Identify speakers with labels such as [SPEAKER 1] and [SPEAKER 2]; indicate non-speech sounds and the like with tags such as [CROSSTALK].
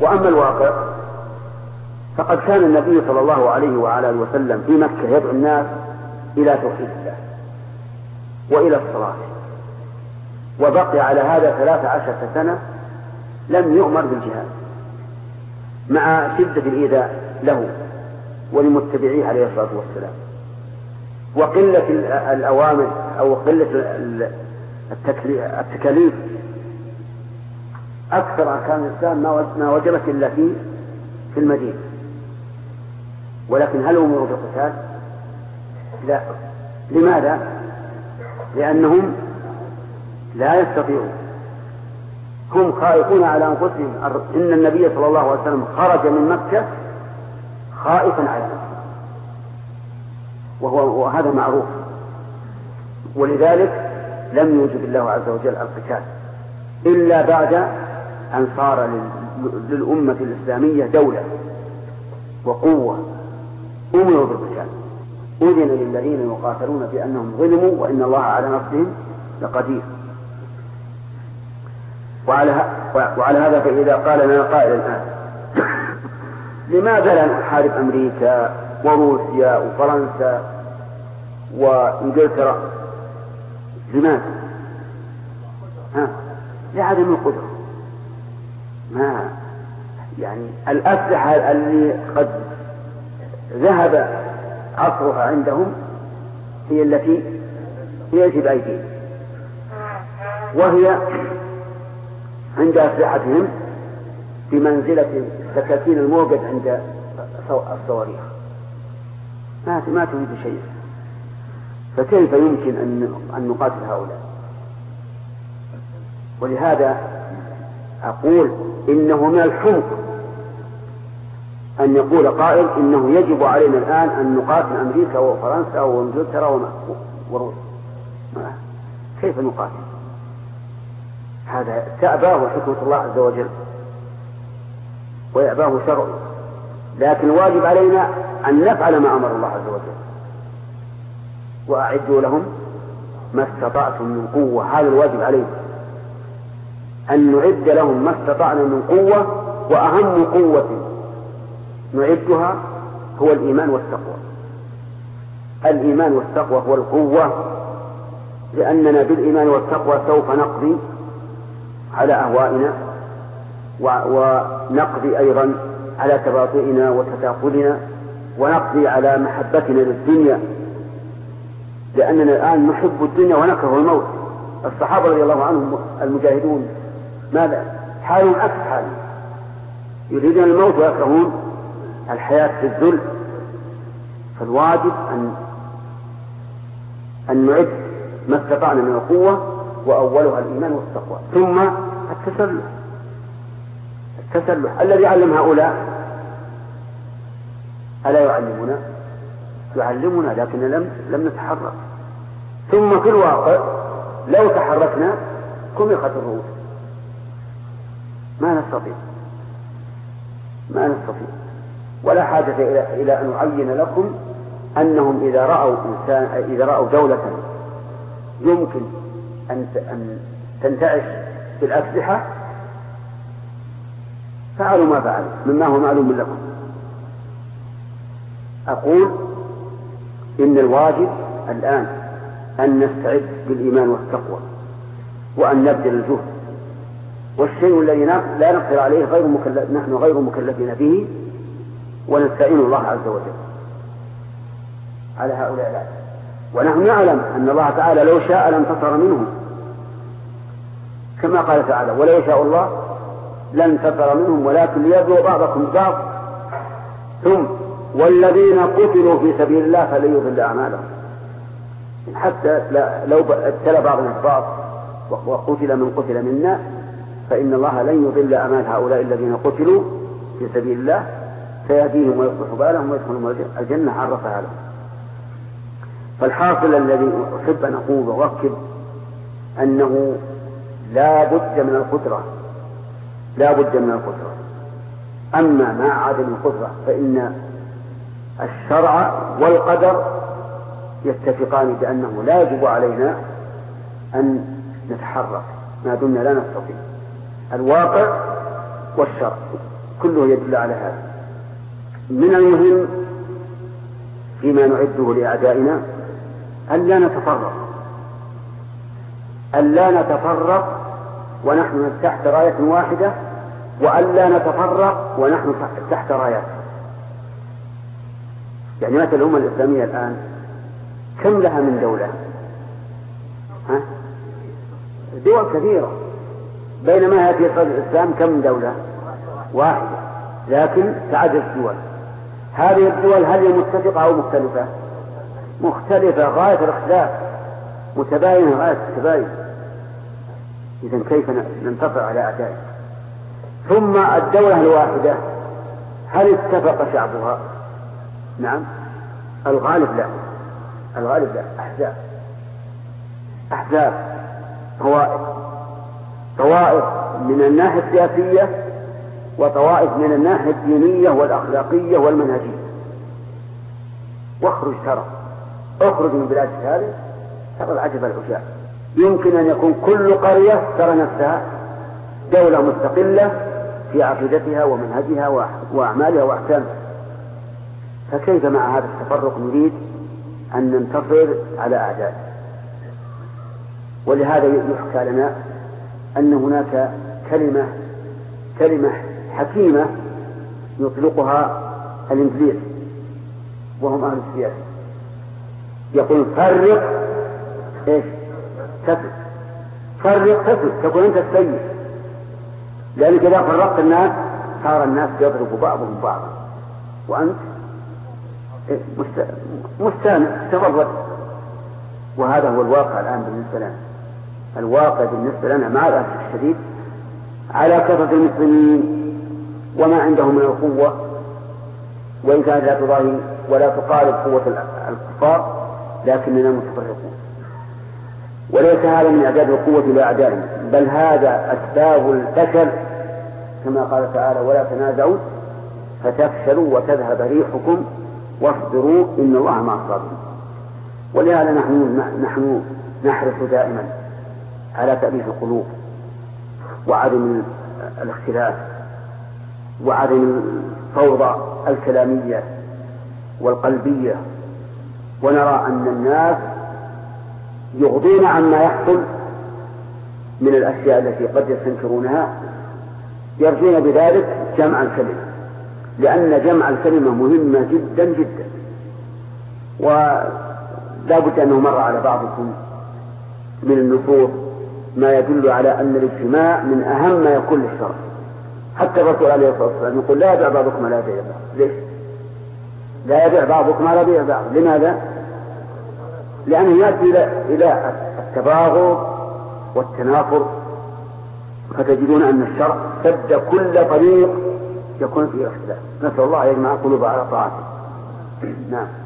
[SPEAKER 1] وأما الواقع فقد كان النبي صلى الله عليه وعلى آله وسلم في مكة يدعو الناس إلى توحيد الله وإلى الصلاة. وبقي على هذا ثلاث عشرة سنة لم يؤمر بالجهاد مع شدة الإيذاء له ولمتبعيه عليه الصلاة والسلام. وقلة الأوامر أو قلة التكاليف أكثر أركان الإسلام ما وجبت إلا في في المدينة. ولكن هل أمروا بالقتال؟ لا. لماذا؟ لأنهم لا يستطيعون. هم خائفون على أنفسهم. إن النبي صلى الله عليه وسلم خرج من مكة خائفا على نفسه. وهو وهذا معروف. ولذلك لم يوجد الله عز وجل القتال إلا بعد أن صار للأمة الإسلامية دولة وقوة. أمروا بالقتال أذن للذين يقاتلون بأنهم ظلموا وإن الله على نصرهم لقدير. وعلى, وعلى هذا فإذا قال لنا قائل الآن [COUGHS] لماذا لا نحارب أمريكا وروسيا وفرنسا وإنجلترا؟ لماذا؟ ها؟ لعدم القدرة. ما يعني الأسلحة اللي قد ذهب عصرها عندهم هي التي هي بأيديهم وهي عند أسلحتهم بمنزلة سكاكين الموجد عند الصواريخ. ما ما تريد شيء. فكيف يمكن أن أن نقاتل هؤلاء؟ ولهذا أقول إنه من الحمق. أن يقول قائل إنه يجب علينا الآن أن نقاتل أمريكا وفرنسا وإنجلترا وروسيا. كيف نقاتل؟ هذا تأباه حكمة الله عز وجل. ويأباه شرعه لكن واجب علينا أن نفعل ما أمر الله عز وجل. وأعدوا لهم ما استطعتم من قوة. هذا الواجب علينا. أن نعد لهم ما استطعنا من قوة وأهم قوة نعدها هو الإيمان والتقوى. الإيمان والتقوى هو القوة لأننا بالإيمان والتقوى سوف نقضي على أهوائنا ونقضي أيضا على تباطؤنا وتداخلنا ونقضي على محبتنا للدنيا. لأننا الآن نحب الدنيا ونكره الموت. الصحابة رضي الله عنهم المجاهدون ماذا؟ حالهم عكس حالهم يريدون الموت ويكرهون الحياة في الذل. فالواجب أن أن نعد ما استطعنا من القوة وأولها الإيمان والتقوى. ثم التسلح. التسلح الذي علم هؤلاء. ألا يعلمنا يعلمنا لكن لم لم نتحرك. ثم في الواقع لو تحركنا كمخت الرؤوس. ما نستطيع. ما نستطيع. ولا حاجة إلى إلى أن أعين لكم أنهم إذا رأوا إنسان إذا رأوا دولة يمكن أن أن تنتعش بالأسلحة فعلوا ما فعلوا مما هو معلوم لكم. أقول إن الواجب الآن أن نستعد بالإيمان والتقوى وأن نبذل الجهد والشيء الذي لا نقدر عليه غير مكلف نحن غير مكلفين به ونستعين الله عز وجل. على هؤلاء الأعداء ونحن نعلم أن الله تعالى لو شاء لانتصر منهم. كما قال تعالى ولا يشاء الله لانتصر منهم ولكن ليبلو بعضكم بعض. ثم والذين قتلوا في سبيل الله فلن يضل أعمالهم. حتى لو ابتلى بعضنا البعض وقتل من قتل منا فإن الله لن يضل أعمال هؤلاء الذين قتلوا في سبيل الله سيهديهم ويصلح بالهم ويدخلهم الجنة عرفها لهم. فالحاصل الذي أحب أن أقول وأؤكد أنه لا بد من القدرة لا بد من القدرة. أما مع عدم القدرة فإن الشرع والقدر يتفقان بأنه لا يجب علينا أن نتحرك. ما دمنا لا نستطيع. الواقع والشرع كله يدل على هذا من المهم فيما نعده لأعدائنا ألا نتفرق ألا نتفرق ونحن تحت راية واحدة وألا نتفرق ونحن تحت رايات يعني مثل الأمة الإسلامية الآن كم لها من دولة؟ ها؟ دول كثيرة بينما في صدر الإسلام كم دولة؟ واحدة. لكن تعدد الدول. هذه الدول هل هي متفقة أو مختلفة؟ مختلفة غاية الاختلاف متباينة غاية التباين. إذا كيف ننتصر على أعدائنا؟ ثم الدولة الواحدة هل اتفق شعبها؟ نعم. الغالب لا. الغالب لا. أحزاب. أحزاب. طوائف طوائف من الناحية السياسية وطوائف من الناحية الدينية والأخلاقية والمنهجية. واخرج ترى. اخرج من بلاد هذه ترى العجب العجاب. يمكن أن يكون كل قرية ترى نفسها دولة مستقلة في عقيدتها ومنهجها وأعمالها وأحكامها. فكيف مع هذا التفرق نريد أن ننتصر على أعدائه ولهذا يحكى لنا أن هناك كلمة كلمة حكيمة يطلقها الإنجليز وهم أهل السياسة. يقول فرق إيش؟ تفل فرق تفل تكون أنت السيد لأنك إذا فرقت الناس صار الناس يضرب بعضهم بعضا وأنت مستانس تفرد وهذا هو الواقع الآن بالنسبة لنا. الواقع بالنسبة لنا مع الأسف الشديد على كثرة المسلمين وما عندهم من القوة وإن كانت لا تضاهي ولا تقارب قوة الكفار لكننا متفرقون. وليس هذا من إعداد القوة لأعدائنا بل هذا أسباب الفشل كما قال تعالى ولا تنازعوا فتفشلوا وتذهب ريحكم واصبروا إن الله مع الصابرين. ولهذا نحن نحن نحرص دائما على تأليف القلوب وعدم الاختلاف وعدم الفوضى الكلامية والقلبية ونرى أن الناس يغضون عما يحصل من الأشياء التي قد يستنكرونها يرجون بذلك جمع الكلمة لأن جمع الكلمة مهمة جدا جدا. ولا بد أنه مر على بعضكم من النصوص ما يدل على أن الاجتماع من أهم ما يكون للشرع حتى الرسول عليه الصلاة والسلام يقول لا يبيع بعضكم على بيع بعض. ليش؟ لا يبيع بعضكم على بيع بعض. لماذا؟ لأنه يأتي إلى إلى التباغض والتنافر. فتجدون أن الشرع سد كل طريق يكون فيه اختلاف. نسأل الله أن يجمع قلوب على طاعته. نعم.